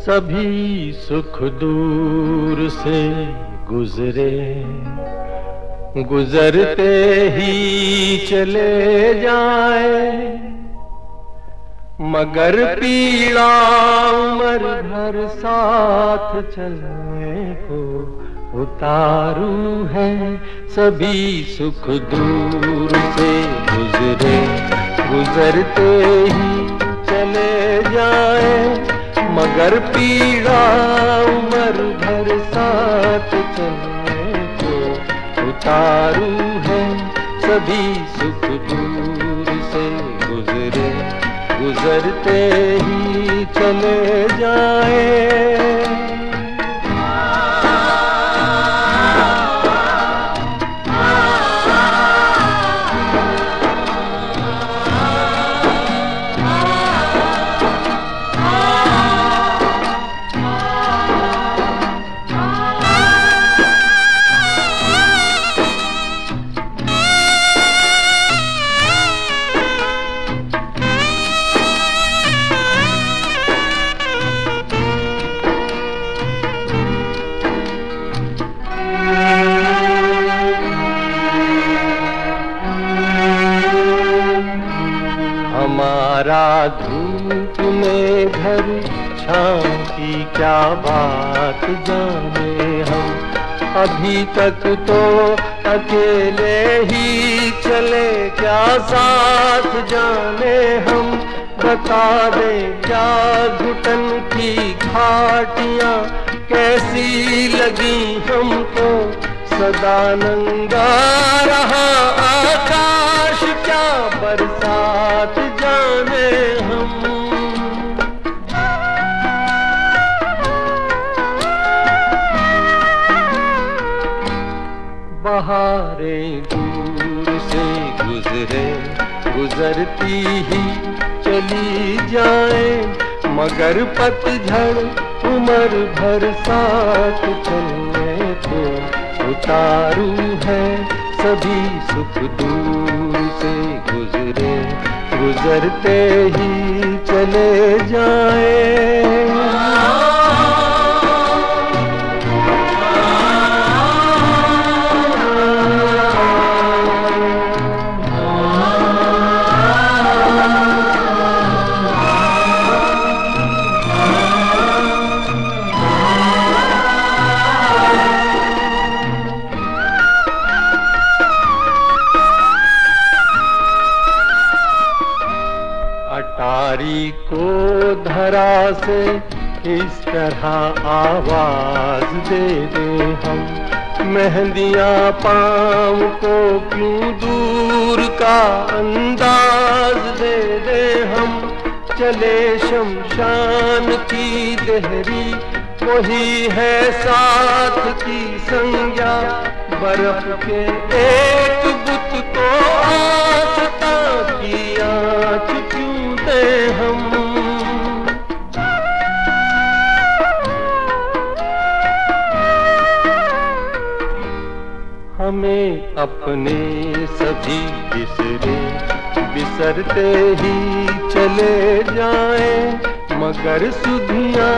सभी सुख दूर से गुजरे। गुजरते ही चले जाए। मगर पीड़ा उमर भर साथ चलने को उतारू है। सभी सुख दूर से गुजरे। गुजरते ही चले जाए। मगर पीड़ा उमर भर साथ चलने को उतारू है, सभी सुख दूर से गुजरे, गुजरते ही चले जाए। हमारा धूप में घर छाँव की क्या बात जाने हम? अभी तक तो अकेले ही चले, क्या साथ जाने हम? बता दे, क्या घुटन की घाटियाँ कैसी लगी हमको? सदा नंगा रहा क्या बरसात जाने हम। बहारें दूर से गुजरे, गुजरती ही चली जाए, मगर पतझड़ उम्र भर साथ चलने को उतारू है सभी सुख दूर। गुजरते ही चले जाए। अटारी को धरा से इस तरह आवाज़ दे दे हम। मेहंदियाँ पाँव को क्यों दूर का अंदाज दे दे हम। चले शमशान की देहरी, वही है साथ की संज्ञा। बर्फ़ के एक बुत को आसता हमें अपने सभी बिसरे, बिसरते ही चले जाएँ। मगर सुधिया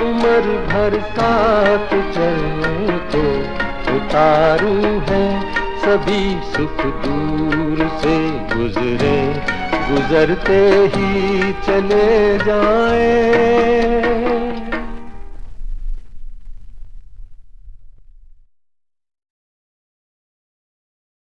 उम्र भर साथ चलने को उतारू है। सभी सुख दूर से गुजरे, गुजरते ही चले जाएँ।